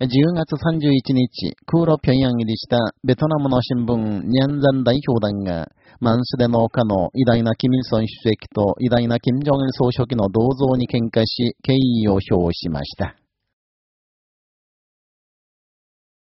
10月31日、空路平壌入りしたベトナムの新聞、ニャンザン代表団が、マンスデの丘の偉大なキムルソン主席と偉大なキム・ジョン総書記の銅像に喧嘩し、敬意を表しました。